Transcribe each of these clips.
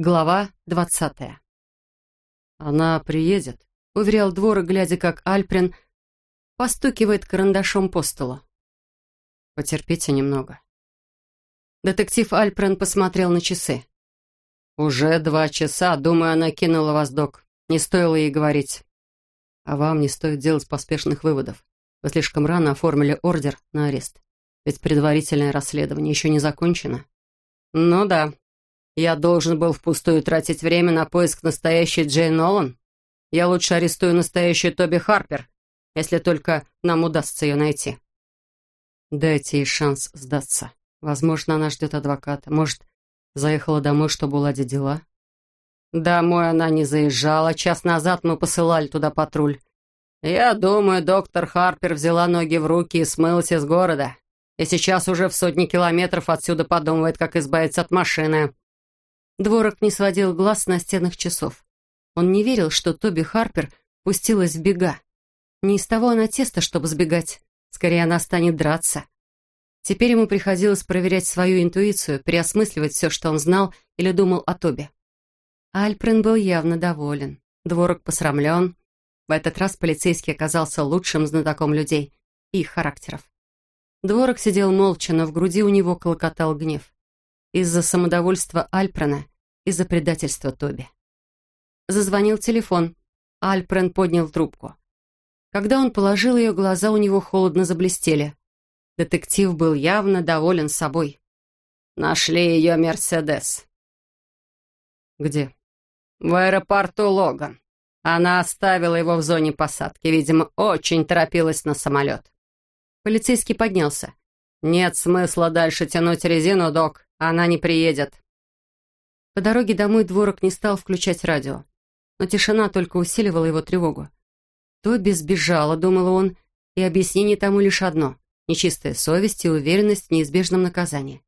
Глава двадцатая. «Она приедет», — уверял двор, глядя, как Альприн постукивает карандашом по столу. «Потерпите немного». Детектив Альпрен посмотрел на часы. «Уже два часа. Думаю, она кинула вас, док. Не стоило ей говорить. А вам не стоит делать поспешных выводов. Вы слишком рано оформили ордер на арест. Ведь предварительное расследование еще не закончено». «Ну да», я должен был впустую тратить время на поиск настоящей Джейн Нолан? Я лучше арестую настоящую Тоби Харпер, если только нам удастся ее найти. Дайте ей шанс сдаться. Возможно, она ждет адвоката. Может, заехала домой, чтобы уладить дела? Домой она не заезжала. Час назад мы посылали туда патруль. Я думаю, доктор Харпер взяла ноги в руки и смылась из города. И сейчас уже в сотни километров отсюда подумывает, как избавиться от машины. Дворок не сводил глаз на стенах часов. Он не верил, что Тоби Харпер пустилась в бега. Не из того она теста, чтобы сбегать. Скорее, она станет драться. Теперь ему приходилось проверять свою интуицию, переосмысливать все, что он знал или думал о Тоби. Альприн был явно доволен. Дворок посрамлен. В этот раз полицейский оказался лучшим знатоком людей и их характеров. Дворок сидел молча, но в груди у него колокотал гнев из-за самодовольства Альпрена, из-за предательства Тоби. Зазвонил телефон. Альпрен поднял трубку. Когда он положил ее, глаза у него холодно заблестели. Детектив был явно доволен собой. «Нашли ее Мерседес». «Где?» «В аэропорту Логан. Она оставила его в зоне посадки. Видимо, очень торопилась на самолет». Полицейский поднялся. «Нет смысла дальше тянуть резину, док. Она не приедет. По дороге домой Дворок не стал включать радио, но тишина только усиливала его тревогу. Тоби сбежала, думал он, и объяснение тому лишь одно — нечистая совесть и уверенность в неизбежном наказании.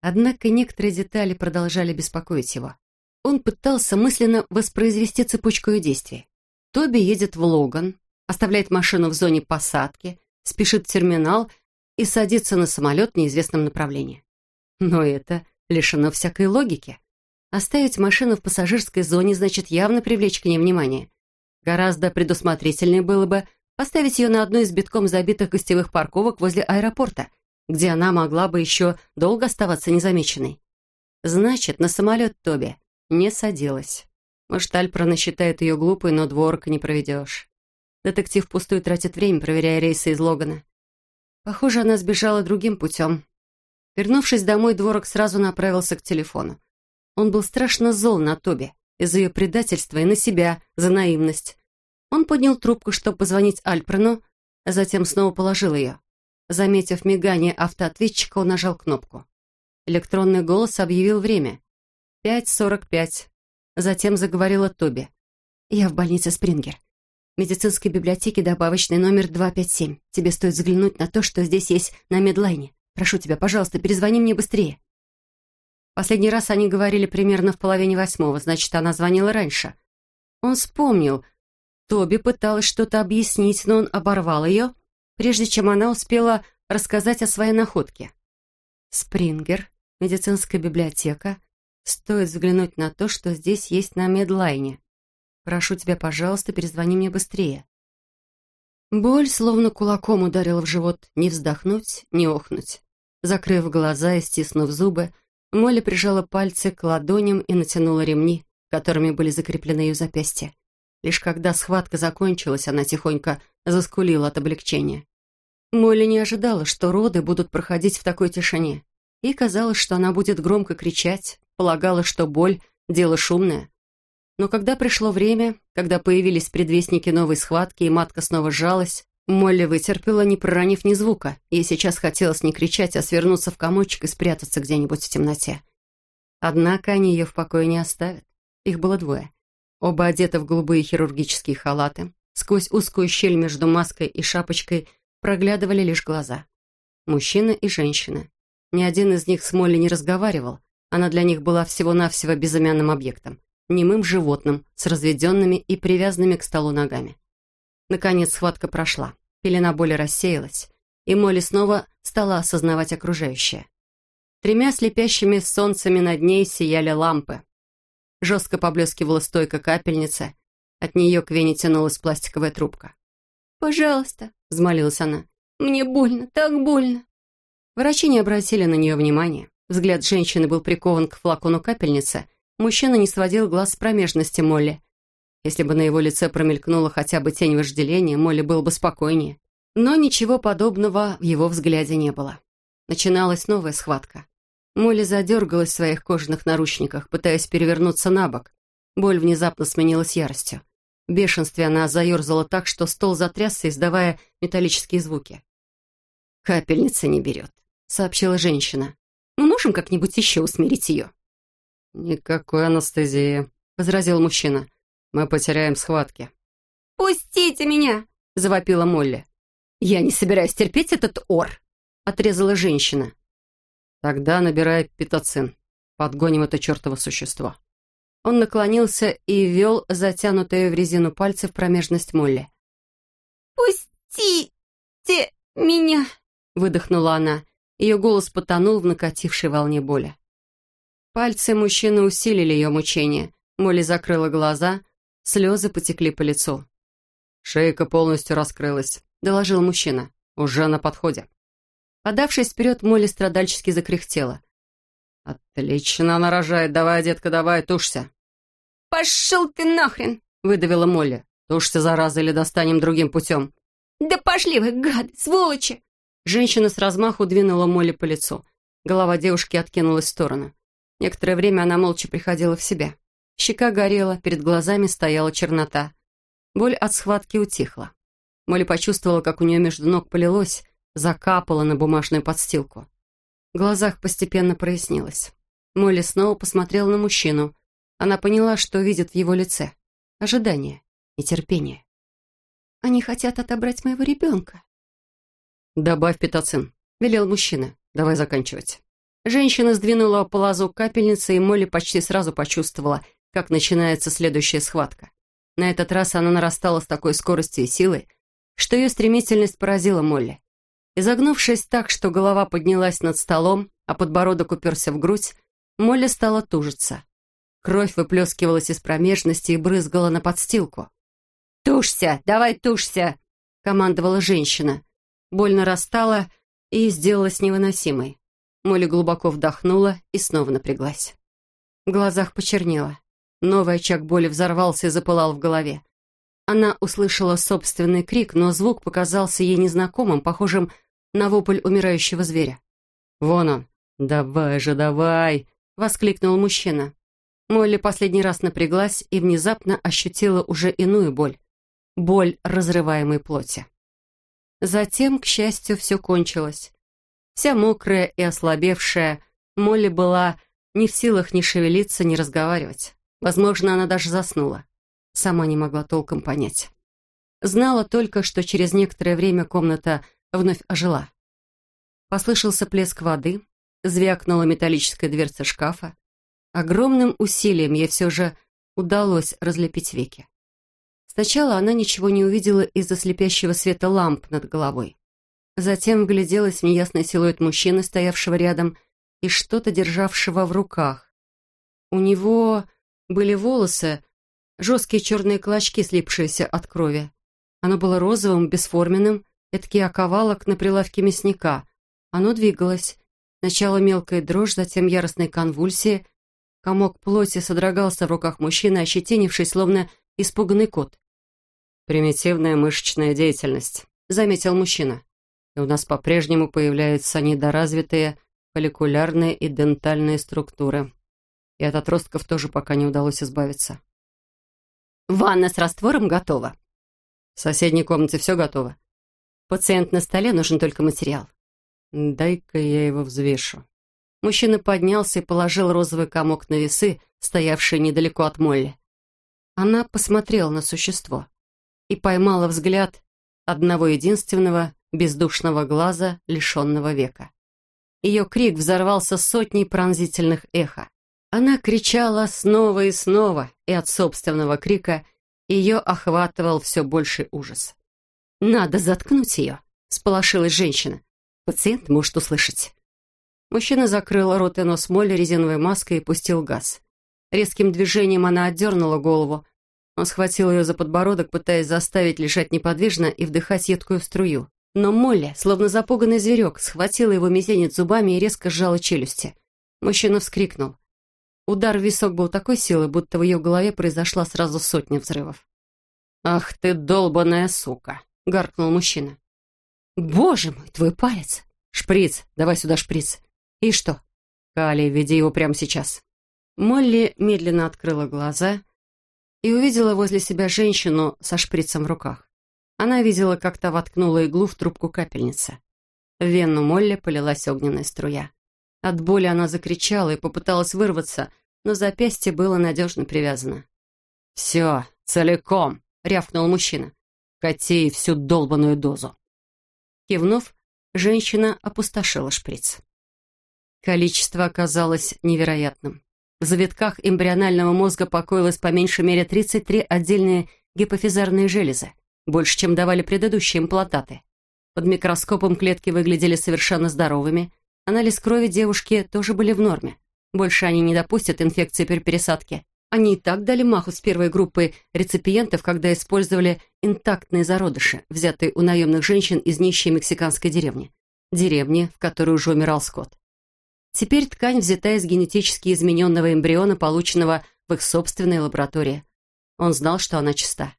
Однако некоторые детали продолжали беспокоить его. Он пытался мысленно воспроизвести цепочку ее действий. Тоби едет в Логан, оставляет машину в зоне посадки, спешит в терминал и садится на самолет в неизвестном направлении. Но это лишено всякой логики. Оставить машину в пассажирской зоне значит явно привлечь к ней внимание. Гораздо предусмотрительнее было бы поставить ее на одну из битком забитых гостевых парковок возле аэропорта, где она могла бы еще долго оставаться незамеченной. Значит, на самолет Тоби не садилась. Может, Альпрона считает ее глупой, но дворка не проведешь. Детектив пустую тратит время, проверяя рейсы из Логана. Похоже, она сбежала другим путем, Вернувшись домой, Дворок сразу направился к телефону. Он был страшно зол на Тоби из-за ее предательства и на себя за наивность. Он поднял трубку, чтобы позвонить Альпрену, а затем снова положил ее. Заметив мигание автоответчика, он нажал кнопку. Электронный голос объявил время. «Пять сорок пять». Затем заговорила Тоби. «Я в больнице Спрингер. В медицинской библиотеке добавочный номер 257. Тебе стоит взглянуть на то, что здесь есть на медлайне. Прошу тебя, пожалуйста, перезвони мне быстрее». Последний раз они говорили примерно в половине восьмого, значит, она звонила раньше. Он вспомнил. Тоби пыталась что-то объяснить, но он оборвал ее, прежде чем она успела рассказать о своей находке. «Спрингер, медицинская библиотека. Стоит взглянуть на то, что здесь есть на медлайне. Прошу тебя, пожалуйста, перезвони мне быстрее». Боль словно кулаком ударила в живот. Не вздохнуть, не охнуть. Закрыв глаза и стиснув зубы, Молли прижала пальцы к ладоням и натянула ремни, которыми были закреплены ее запястья. Лишь когда схватка закончилась, она тихонько заскулила от облегчения. Молли не ожидала, что роды будут проходить в такой тишине. Ей казалось, что она будет громко кричать, полагала, что боль — дело шумное. Но когда пришло время, когда появились предвестники новой схватки, и матка снова сжалась, Молли вытерпела, не проронив ни звука. Ей сейчас хотелось не кричать, а свернуться в комочек и спрятаться где-нибудь в темноте. Однако они ее в покое не оставят. Их было двое. Оба одеты в голубые хирургические халаты. Сквозь узкую щель между маской и шапочкой проглядывали лишь глаза. Мужчина и женщина. Ни один из них с Молли не разговаривал. Она для них была всего-навсего безымянным объектом. Немым животным с разведенными и привязанными к столу ногами. Наконец схватка прошла. Пелена боли рассеялась, и Молли снова стала осознавать окружающее. Тремя слепящими солнцами над ней сияли лампы. Жестко поблескивала стойка капельницы. От нее к вене тянулась пластиковая трубка. «Пожалуйста», — взмолилась она. «Мне больно, так больно». Врачи не обратили на нее внимания. Взгляд женщины был прикован к флакону капельницы. Мужчина не сводил глаз с промежности Молли. Если бы на его лице промелькнула хотя бы тень вожделения, Молли был бы спокойнее. Но ничего подобного в его взгляде не было. Начиналась новая схватка. Молли задергалась в своих кожаных наручниках, пытаясь перевернуться на бок. Боль внезапно сменилась яростью. В бешенстве она заерзала так, что стол затрясся, издавая металлические звуки. «Капельница не берет», — сообщила женщина. «Мы можем как-нибудь еще усмирить ее?» «Никакой анестезии», — возразил мужчина. «Мы потеряем схватки». «Пустите меня!» — завопила Молли. «Я не собираюсь терпеть этот ор», — отрезала женщина. «Тогда набирай питоцин. Подгоним это чертово существо». Он наклонился и ввел затянутые в резину пальцы в промежность Молли. «Пустите меня!» — выдохнула она. Ее голос потонул в накатившей волне боли. Пальцы мужчины усилили ее мучение. Молли закрыла глаза, слезы потекли по лицу. «Шейка полностью раскрылась», — доложил мужчина. «Уже на подходе». Подавшись вперед, Молли страдальчески закряхтела. «Отлично она рожает. Давай, детка, давай, тушься». «Пошел ты нахрен!» — выдавила Молли. «Тушься, зараза, или достанем другим путем». «Да пошли вы, гады, сволочи!» Женщина с размаху двинула Молли по лицу. Голова девушки откинулась в сторону. Некоторое время она молча приходила в себя. Щека горела, перед глазами стояла чернота. Боль от схватки утихла. Молли почувствовала, как у нее между ног полилось, закапало на бумажную подстилку. В глазах постепенно прояснилось. Молли снова посмотрела на мужчину. Она поняла, что видит в его лице. Ожидание, нетерпение. «Они хотят отобрать моего ребенка», «Добавь питоцин», — велел мужчина. «Давай заканчивать». Женщина сдвинула полозок капельницы, и Молли почти сразу почувствовала, как начинается следующая схватка. На этот раз она нарастала с такой скоростью и силой, что ее стремительность поразила Молли. Изогнувшись так, что голова поднялась над столом, а подбородок уперся в грудь, Молли стала тужиться. Кровь выплескивалась из промежности и брызгала на подстилку. «Тушься! Давай тушься!» — командовала женщина. Боль нарастала и сделалась невыносимой. Молли глубоко вдохнула и снова напряглась. В глазах почернело. Новый очаг боли взорвался и запылал в голове. Она услышала собственный крик, но звук показался ей незнакомым, похожим на вопль умирающего зверя. «Вон он! Давай же, давай!» — воскликнул мужчина. Молли последний раз напряглась и внезапно ощутила уже иную боль. Боль разрываемой плоти. Затем, к счастью, все кончилось. Вся мокрая и ослабевшая, Молли была не в силах ни шевелиться, ни разговаривать. Возможно, она даже заснула. Сама не могла толком понять. Знала только, что через некоторое время комната вновь ожила. Послышался плеск воды, звякнула металлическая дверца шкафа. Огромным усилием ей все же удалось разлепить веки. Сначала она ничего не увидела из-за слепящего света ламп над головой. Затем вгляделась в неясный силуэт мужчины, стоявшего рядом, и что-то державшего в руках. У него были волосы, жесткие черные клочки, слипшиеся от крови. Оно было розовым, бесформенным, эдакий оковалок на прилавке мясника. Оно двигалось. Сначала мелкая дрожь, затем яростные конвульсии. Комок плоти содрогался в руках мужчины, ощетинившись, словно испуганный кот. «Примитивная мышечная деятельность», — заметил мужчина. «И у нас по-прежнему появляются недоразвитые фолликулярные и дентальные структуры. И от отростков тоже пока не удалось избавиться». «Ванна с раствором готова». «В соседней комнате все готово». «Пациент на столе, нужен только материал». «Дай-ка я его взвешу». Мужчина поднялся и положил розовый комок на весы, стоявшие недалеко от Молли. Она посмотрела на существо и поймала взгляд одного единственного бездушного глаза, лишенного века. Ее крик взорвался сотней пронзительных эхо. Она кричала снова и снова, и от собственного крика ее охватывал все больший ужас. «Надо заткнуть ее», — сполошилась женщина. «Пациент может услышать». Мужчина закрыл рот и нос Молли резиновой маской и пустил газ. Резким движением она отдернула голову. Он схватил ее за подбородок, пытаясь заставить лежать неподвижно и вдыхать едкую струю. Но Молли, словно запуганный зверек, схватила его мизинец зубами и резко сжала челюсти. Мужчина вскрикнул. Удар в висок был такой силы, будто в ее голове произошла сразу сотня взрывов. «Ах ты, долбаная сука!» — гаркнул мужчина. «Боже мой, твой палец!» «Шприц! Давай сюда шприц!» «И что?» «Калий, веди его прямо сейчас!» Молли медленно открыла глаза и увидела возле себя женщину со шприцем в руках. Она видела, как та воткнула иглу в трубку капельницы. В вену Молли полилась огненная струя. От боли она закричала и попыталась вырваться, но запястье было надежно привязано. «Все, целиком!» — рявкнул мужчина. «Кати всю долбаную дозу!» Кивнув, женщина опустошила шприц. Количество оказалось невероятным. В завитках эмбрионального мозга покоилось по меньшей мере 33 отдельные гипофизарные железы больше, чем давали предыдущие имплантаты. Под микроскопом клетки выглядели совершенно здоровыми. Анализ крови девушки тоже были в норме. Больше они не допустят инфекции при пересадке. Они и так дали маху с первой группой реципиентов, когда использовали интактные зародыши, взятые у наемных женщин из нищей мексиканской деревни. Деревни, в которой уже умирал скот. Теперь ткань взята из генетически измененного эмбриона, полученного в их собственной лаборатории. Он знал, что она чиста.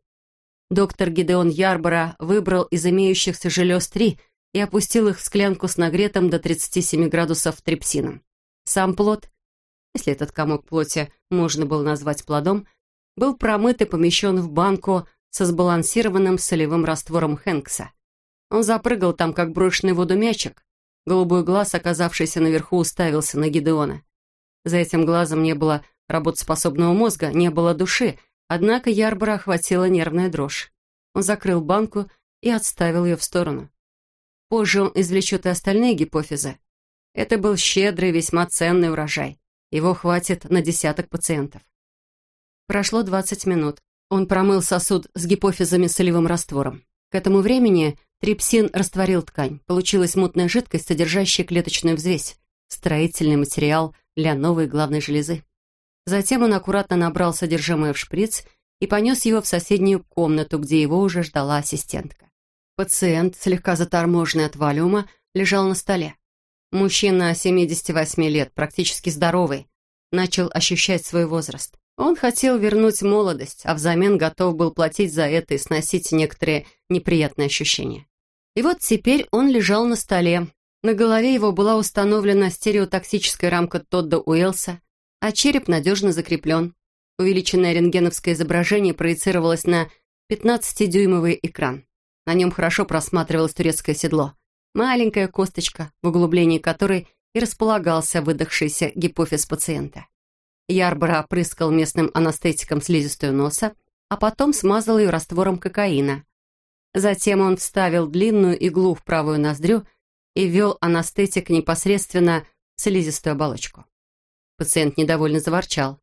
Доктор Гидеон Ярбора выбрал из имеющихся желез три и опустил их в склянку с нагретым до 37 градусов трипсином. Сам плод, если этот комок плоти можно было назвать плодом, был промыт и помещен в банку со сбалансированным солевым раствором Хэнкса. Он запрыгал там, как брошенный в воду мячик. Голубой глаз, оказавшийся наверху, уставился на Гидеона. За этим глазом не было работоспособного мозга, не было души, Однако Ярбора охватила нервная дрожь. Он закрыл банку и отставил ее в сторону. Позже он извлечет и остальные гипофизы. Это был щедрый, весьма ценный урожай. Его хватит на десяток пациентов. Прошло 20 минут. Он промыл сосуд с гипофизами солевым раствором. К этому времени трипсин растворил ткань. Получилась мутная жидкость, содержащая клеточную взвесь, строительный материал для новой главной железы. Затем он аккуратно набрал содержимое в шприц и понес его в соседнюю комнату, где его уже ждала ассистентка. Пациент, слегка заторможенный от валюма, лежал на столе. Мужчина 78 лет, практически здоровый, начал ощущать свой возраст. Он хотел вернуть молодость, а взамен готов был платить за это и сносить некоторые неприятные ощущения. И вот теперь он лежал на столе. На голове его была установлена стереотоксическая рамка Тодда Уэлса, а череп надежно закреплен. Увеличенное рентгеновское изображение проецировалось на 15-дюймовый экран. На нем хорошо просматривалось турецкое седло. Маленькая косточка, в углублении которой и располагался выдохшийся гипофиз пациента. Ярбора опрыскал местным анестетиком слизистую носа, а потом смазал ее раствором кокаина. Затем он вставил длинную иглу в правую ноздрю и ввел анестетик непосредственно в слизистую оболочку. Пациент недовольно заворчал.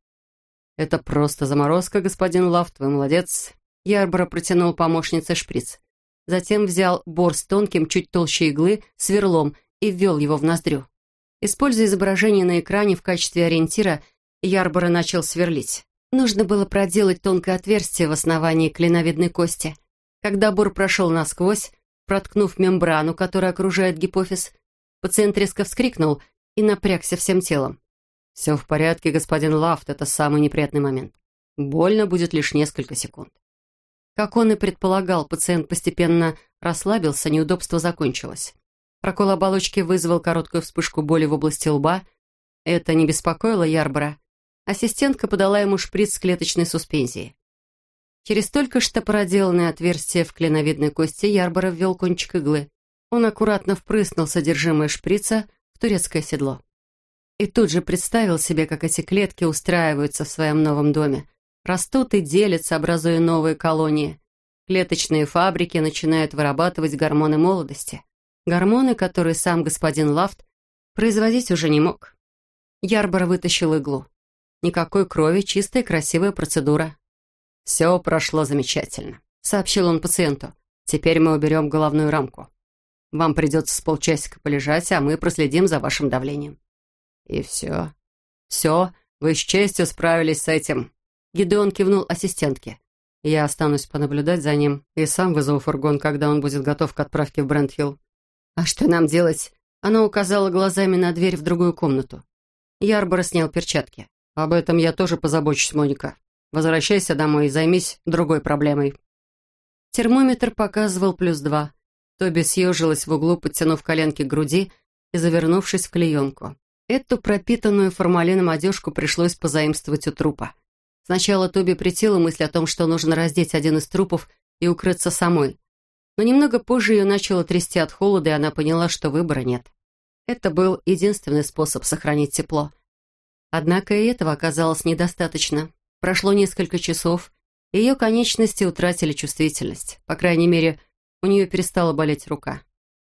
«Это просто заморозка, господин Лафт, вы молодец». Ярбора протянул помощнице шприц. Затем взял бор с тонким, чуть толще иглы, сверлом и ввел его в ноздрю. Используя изображение на экране в качестве ориентира, Ярбора начал сверлить. Нужно было проделать тонкое отверстие в основании клиновидной кости. Когда бор прошел насквозь, проткнув мембрану, которая окружает гипофиз, пациент резко вскрикнул и напрягся всем телом. «Все в порядке, господин Лафт, это самый неприятный момент. Больно будет лишь несколько секунд». Как он и предполагал, пациент постепенно расслабился, неудобство закончилось. Прокол оболочки вызвал короткую вспышку боли в области лба. Это не беспокоило Ярбора. Ассистентка подала ему шприц с клеточной суспензией. Через только что проделанное отверстие в клиновидной кости Ярбора ввел кончик иглы. Он аккуратно впрыснул содержимое шприца в турецкое седло. И тут же представил себе, как эти клетки устраиваются в своем новом доме. Растут и делятся, образуя новые колонии. Клеточные фабрики начинают вырабатывать гормоны молодости. Гормоны, которые сам господин Лафт производить уже не мог. Ярбор вытащил иглу. Никакой крови, чистая красивая процедура. «Все прошло замечательно», — сообщил он пациенту. «Теперь мы уберем головную рамку. Вам придется с полчасика полежать, а мы проследим за вашим давлением». И все. Все, Вы с честью справились с этим». Гидеон кивнул ассистентке. «Я останусь понаблюдать за ним и сам вызову фургон, когда он будет готов к отправке в Брентхилл». «А что нам делать?» Она указала глазами на дверь в другую комнату. Ярбор снял перчатки. «Об этом я тоже позабочусь, Моника. Возвращайся домой и займись другой проблемой». Термометр показывал плюс два. Тоби съежилась в углу, подтянув коленки к груди и завернувшись в клеенку. Эту пропитанную формалином одежку пришлось позаимствовать у трупа. Сначала Тоби притила мысль о том, что нужно раздеть один из трупов и укрыться самой. Но немного позже ее начало трясти от холода, и она поняла, что выбора нет. Это был единственный способ сохранить тепло. Однако и этого оказалось недостаточно. Прошло несколько часов, и ее конечности утратили чувствительность. По крайней мере, у нее перестала болеть рука.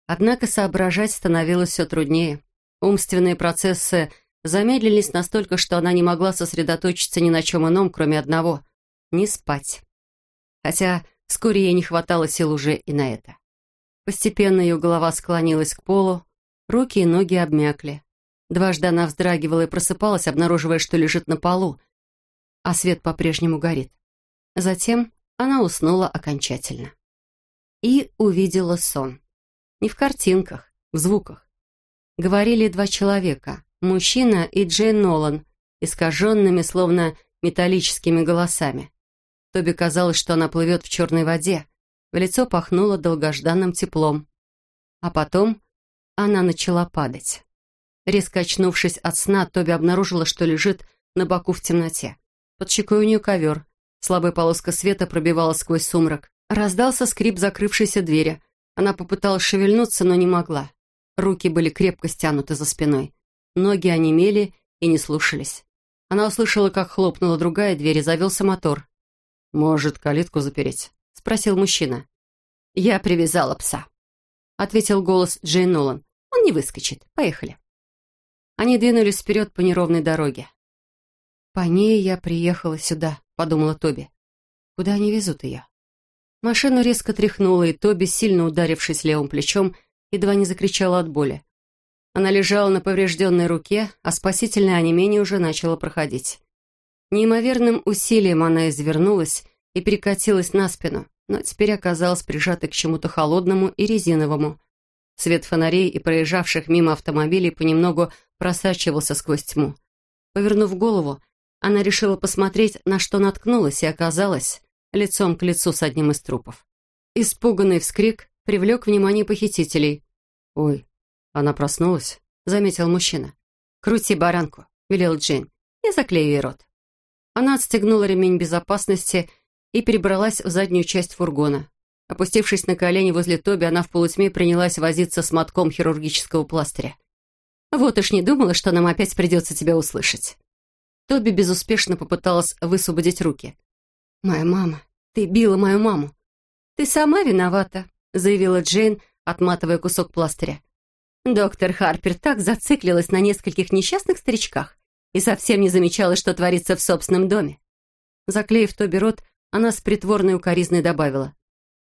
Однако соображать становилось все труднее. Умственные процессы замедлились настолько, что она не могла сосредоточиться ни на чем ином, кроме одного — не спать. Хотя вскоре ей не хватало сил уже и на это. Постепенно ее голова склонилась к полу, руки и ноги обмякли. Дважды она вздрагивала и просыпалась, обнаруживая, что лежит на полу, а свет по-прежнему горит. Затем она уснула окончательно. И увидела сон. Не в картинках, в звуках. Говорили два человека, мужчина и Джейн Нолан, искаженными, словно металлическими голосами. Тоби казалось, что она плывет в черной воде. В лицо пахнуло долгожданным теплом. А потом она начала падать. Резко очнувшись от сна, Тоби обнаружила, что лежит на боку в темноте. Под щекой у нее ковер. Слабая полоска света пробивалась сквозь сумрак. Раздался скрип закрывшейся двери. Она попыталась шевельнуться, но не могла. Руки были крепко стянуты за спиной. Ноги онемели и не слушались. Она услышала, как хлопнула другая дверь и завелся мотор. «Может, калитку запереть?» — спросил мужчина. «Я привязала пса», — ответил голос Джейн Нолан. «Он не выскочит. Поехали». Они двинулись вперед по неровной дороге. «По ней я приехала сюда», — подумала Тоби. «Куда они везут ее?» Машину резко тряхнуло, и Тоби, сильно ударившись левым плечом, едва не закричала от боли. Она лежала на поврежденной руке, а спасительное онемение уже начало проходить. Неимоверным усилием она извернулась и перекатилась на спину, но теперь оказалась прижатой к чему-то холодному и резиновому. Свет фонарей и проезжавших мимо автомобилей понемногу просачивался сквозь тьму. Повернув голову, она решила посмотреть, на что наткнулась, и оказалась лицом к лицу с одним из трупов. Испуганный вскрик привлек внимание похитителей. «Ой, «Она проснулась», — заметил мужчина. «Крути баранку», — велел Джейн. «Я заклею ей рот». Она отстегнула ремень безопасности и перебралась в заднюю часть фургона. Опустившись на колени возле Тоби, она в полутьме принялась возиться с мотком хирургического пластыря. «Вот уж не думала, что нам опять придется тебя услышать». Тоби безуспешно попыталась высвободить руки. «Моя мама. Ты била мою маму». «Ты сама виновата», — заявила Джейн, отматывая кусок пластыря. Доктор Харпер так зациклилась на нескольких несчастных старичках и совсем не замечала, что творится в собственном доме. Заклеив Тоби рот, она с притворной укоризной добавила.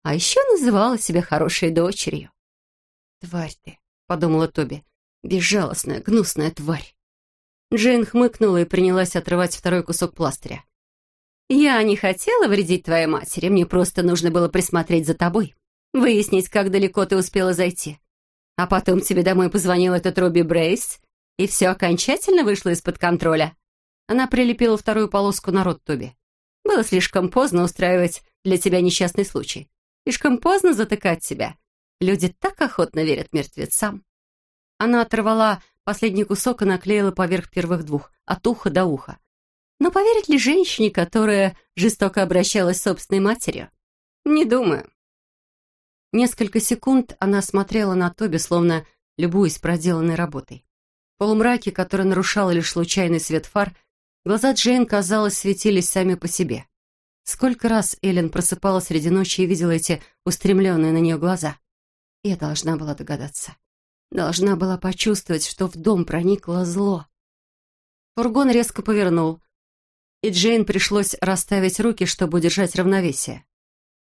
А еще называла себя хорошей дочерью. «Тварь ты», — подумала Тоби, — «безжалостная, гнусная тварь». Джейн хмыкнула и принялась отрывать второй кусок пластыря. «Я не хотела вредить твоей матери, мне просто нужно было присмотреть за тобой, выяснить, как далеко ты успела зайти. А потом тебе домой позвонил этот Робби Брейс, и все окончательно вышло из-под контроля. Она прилепила вторую полоску на рот Тоби. Было слишком поздно устраивать для тебя несчастный случай. Слишком поздно затыкать себя. Люди так охотно верят мертвецам. Она оторвала последний кусок и наклеила поверх первых двух, от уха до уха. Но поверить ли женщине, которая жестоко обращалась с собственной матерью? Не думаю. Несколько секунд она смотрела на Тоби, словно любуясь проделанной работой. В полумраке, который нарушал лишь случайный свет фар, глаза Джейн, казалось, светились сами по себе. Сколько раз Эллен просыпалась среди ночи и видела эти устремленные на нее глаза. Я должна была догадаться. Должна была почувствовать, что в дом проникло зло. Фургон резко повернул, и Джейн пришлось расставить руки, чтобы удержать равновесие.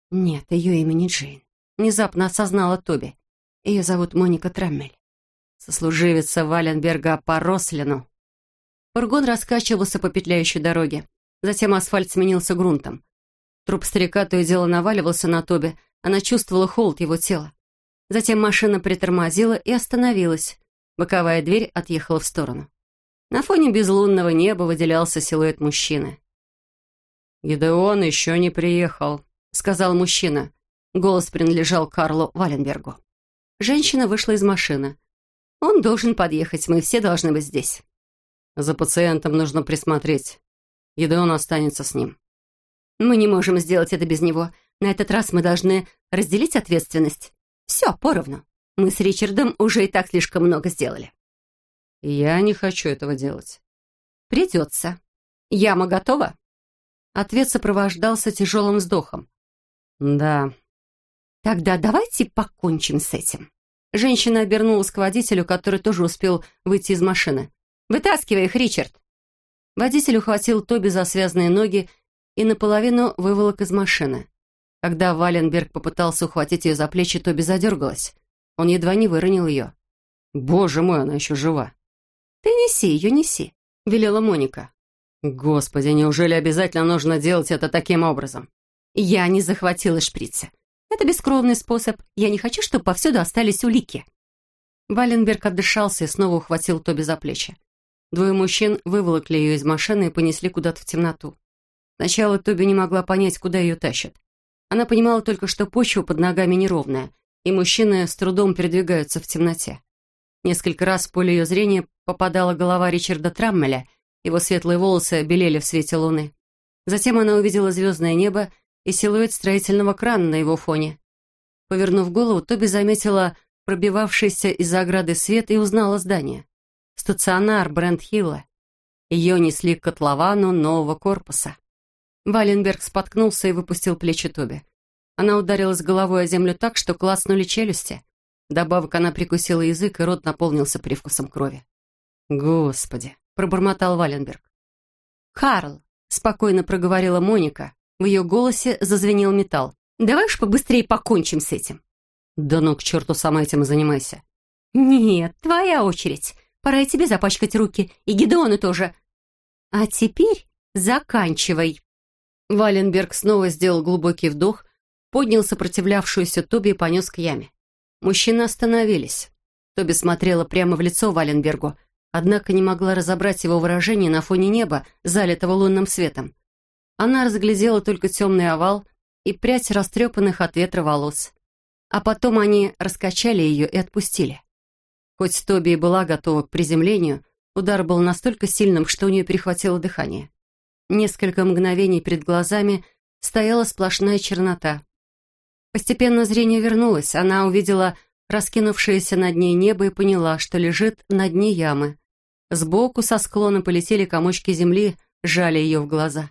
Нет, ее имя не Джейн внезапно осознала Тоби. Ее зовут Моника Траммель. Сослуживица Валенберга по Рослину. Фургон раскачивался по петляющей дороге. Затем асфальт сменился грунтом. Труп старика то и дело наваливался на Тоби. Она чувствовала холод его тела. Затем машина притормозила и остановилась. Боковая дверь отъехала в сторону. На фоне безлунного неба выделялся силуэт мужчины. «Гидеон еще не приехал», — сказал мужчина. Голос принадлежал Карлу Валенбергу. Женщина вышла из машины. «Он должен подъехать, мы все должны быть здесь». «За пациентом нужно присмотреть. Гидеон останется с ним». «Мы не можем сделать это без него. На этот раз мы должны разделить ответственность. Все, поровну. Мы с Ричардом уже и так слишком много сделали». «Я не хочу этого делать». «Придется. Яма готова?» Ответ сопровождался тяжелым вздохом. «Да». «Тогда давайте покончим с этим». Женщина обернулась к водителю, который тоже успел выйти из машины. «Вытаскивай их, Ричард!» Водитель ухватил Тоби за связанные ноги и наполовину выволок из машины. Когда Валенберг попытался ухватить ее за плечи, Тоби задергалась. Он едва не выронил ее. «Боже мой, она еще жива!» «Ты неси ее, неси», — велела Моника. «Господи, неужели обязательно нужно делать это таким образом?» «Я не захватила шприца. Это бескровный способ. Я не хочу, чтобы повсюду остались улики». Валенберг отдышался и снова ухватил Тоби за плечи. Двое мужчин выволокли ее из машины и понесли куда-то в темноту. Сначала Тоби не могла понять, куда ее тащат. Она понимала только, что почва под ногами неровная, и мужчины с трудом передвигаются в темноте. Несколько раз в поле ее зрения попадала голова Ричарда Траммеля, его светлые волосы белели в свете луны. Затем она увидела звездное небо и силуэт строительного крана на его фоне. Повернув голову, Тоби заметила пробивавшийся из-за ограды свет и узнала здание. Стационар Брент-Хилла. Ее несли к котловану нового корпуса. Валенберг споткнулся и выпустил плечи Тоби. Она ударилась головой о землю так, что клацнули челюсти. Добавок она прикусила язык, и рот наполнился привкусом крови. «Господи!» — пробормотал Валенберг. «Карл!» — спокойно проговорила Моника. В ее голосе зазвенел металл. «Давай уж побыстрее покончим с этим». «Да ну, к черту, сама этим занимайся». «Нет, твоя очередь. Пора и тебе запачкать руки, и Гедеону тоже. А теперь заканчивай». Валенберг снова сделал глубокий вдох, поднял сопротивлявшуюся Тоби и понес к яме. Мужчины остановились. Тоби смотрела прямо в лицо Валенбергу, однако не могла разобрать его выражение на фоне неба, залитого лунным светом. Она разглядела только темный овал и прядь растрепанных от ветра волос. А потом они раскачали ее и отпустили. Хоть Тоби и была готова к приземлению, удар был настолько сильным, что у нее перехватило дыхание. Несколько мгновений перед глазами стояла сплошная чернота. Постепенно зрение вернулось, она увидела раскинувшееся над ней небо и поняла, что лежит на дне ямы. Сбоку со склона полетели комочки земли, жали ее в глаза.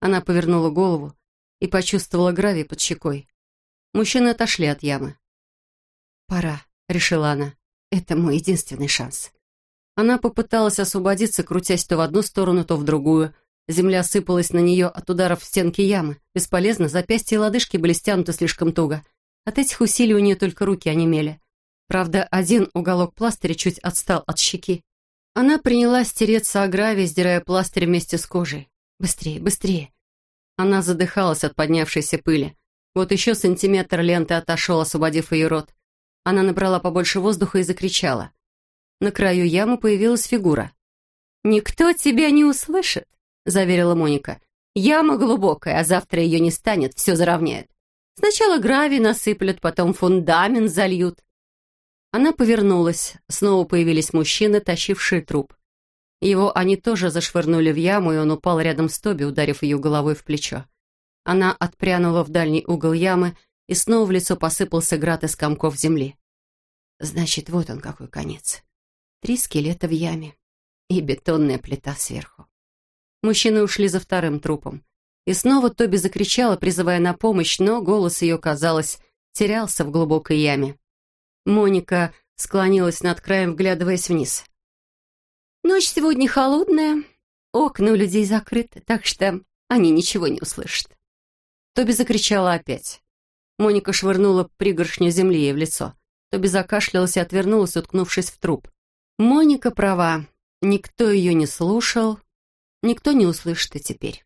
Она повернула голову и почувствовала гравий под щекой. Мужчины отошли от ямы. «Пора», — решила она. «Это мой единственный шанс». Она попыталась освободиться, крутясь то в одну сторону, то в другую, Земля сыпалась на нее от ударов в стенки ямы. Бесполезно, запястья и лодыжки были стянуты слишком туго. От этих усилий у нее только руки онемели. Правда, один уголок пластыря чуть отстал от щеки. Она принялась тереться о гравий, сдирая пластырь вместе с кожей. «Быстрее, быстрее!» Она задыхалась от поднявшейся пыли. Вот еще сантиметр ленты отошел, освободив ее рот. Она набрала побольше воздуха и закричала. На краю ямы появилась фигура. «Никто тебя не услышит!» — заверила Моника. «Яма глубокая, а завтра ее не станет, все заровняют. Сначала гравий насыплют, потом фундамент зальют». Она повернулась. Снова появились мужчины, тащившие труп. Его они тоже зашвырнули в яму, и он упал рядом с Тоби, ударив ее головой в плечо. Она отпрянула в дальний угол ямы, и снова в лицо посыпался град из комков земли. Значит, вот он какой конец. Три скелета в яме и бетонная плита сверху. Мужчины ушли за вторым трупом. И снова Тоби закричала, призывая на помощь, но голос ее, казалось, терялся в глубокой яме. Моника склонилась над краем, вглядываясь вниз. «Ночь сегодня холодная, окна у людей закрыты, так что они ничего не услышат». Тоби закричала опять. Моника швырнула пригоршню земли ей в лицо. Тоби закашлялась и отвернулась, уткнувшись в труп. Моника права. Никто ее не слушал, никто не услышит и теперь.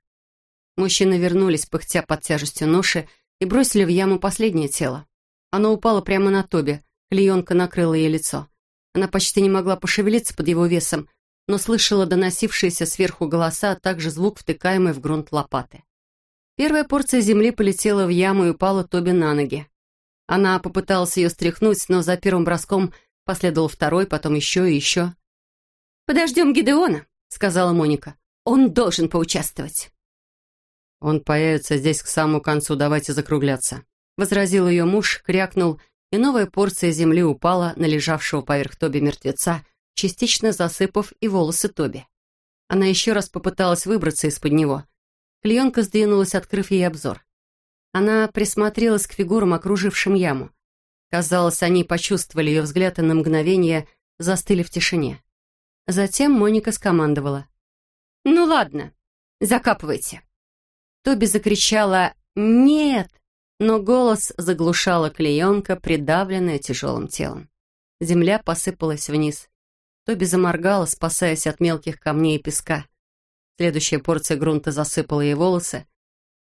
Мужчины вернулись, пыхтя под тяжестью ноши, и бросили в яму последнее тело. Оно упало прямо на Тоби, клеенка накрыла ей лицо. Она почти не могла пошевелиться под его весом, но слышала доносившиеся сверху голоса, а также звук, втыкаемый в грунт лопаты. Первая порция земли полетела в яму и упала Тоби на ноги. Она попыталась ее стряхнуть, но за первым броском последовал второй, потом еще и еще. «Подождем Гидеона», — сказала Моника. «Он должен поучаствовать». «Он появится здесь к самому концу, давайте закругляться», — возразил ее муж, крякнул, и новая порция земли упала на лежавшего поверх Тоби мертвеца, частично засыпав и волосы Тоби. Она еще раз попыталась выбраться из-под него. Клеенка сдвинулась, открыв ей обзор. Она присмотрелась к фигурам, окружившим яму. Казалось, они почувствовали ее взгляд и на мгновение застыли в тишине. Затем Моника скомандовала. «Ну ладно, закапывайте». Тоби закричала «Нет!», но голос заглушала клеенка, придавленная тяжелым телом. Земля посыпалась вниз. Тоби заморгала, спасаясь от мелких камней и песка. Следующая порция грунта засыпала ей волосы.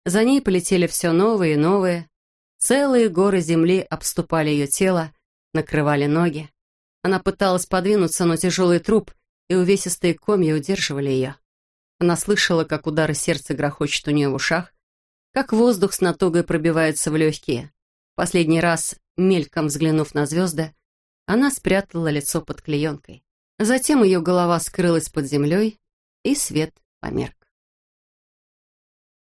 За ней полетели все новые и новые. Целые горы земли обступали ее тело, накрывали ноги. Она пыталась подвинуться, но тяжелый труп и увесистые комья удерживали ее. Она слышала, как удары сердца грохочут у нее в ушах, как воздух с натугой пробивается в легкие. Последний раз, мельком взглянув на звезды, она спрятала лицо под клеенкой. Затем ее голова скрылась под землей, и свет померк.